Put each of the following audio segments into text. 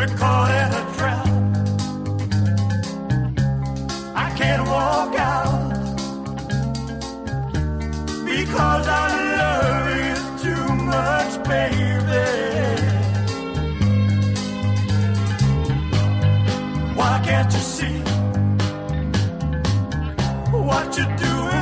We're caught in a trap. I can't walk out because love you too much, baby. Why can't you see what you're doing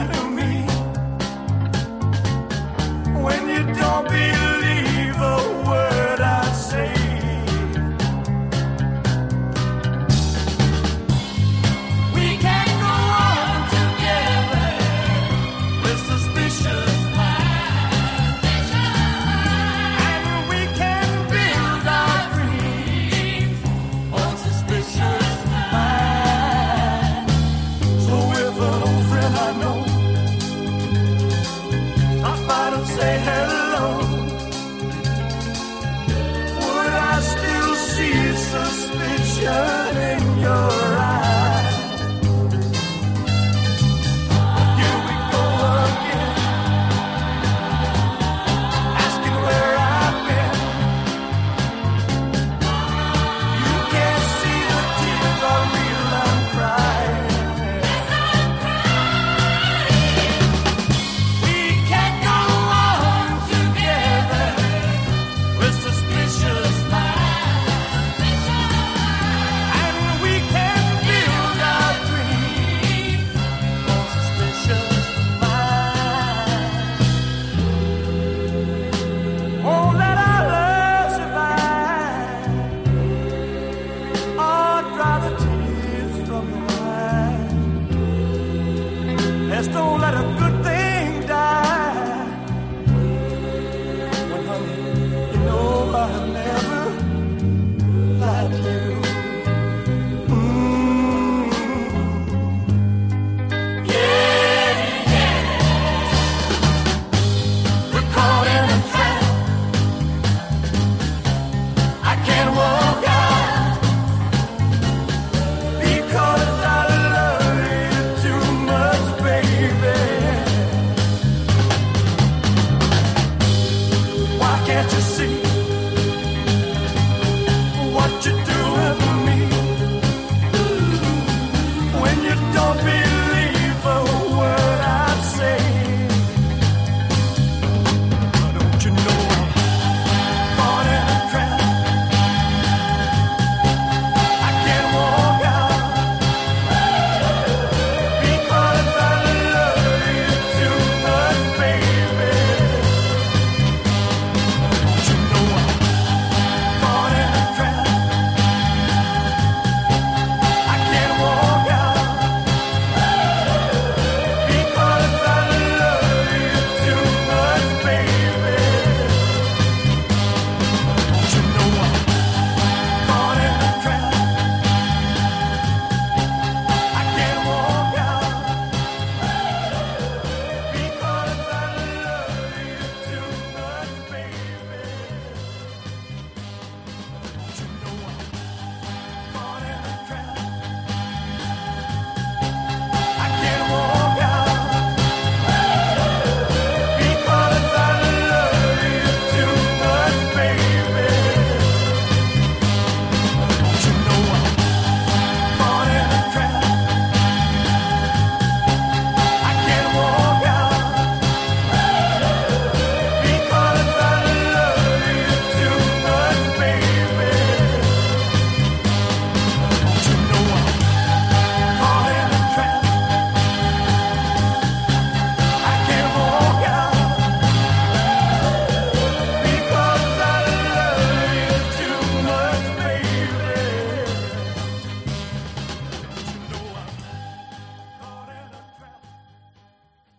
say hello? Would I still see suspicion in your eyes? a good time. Can't you see?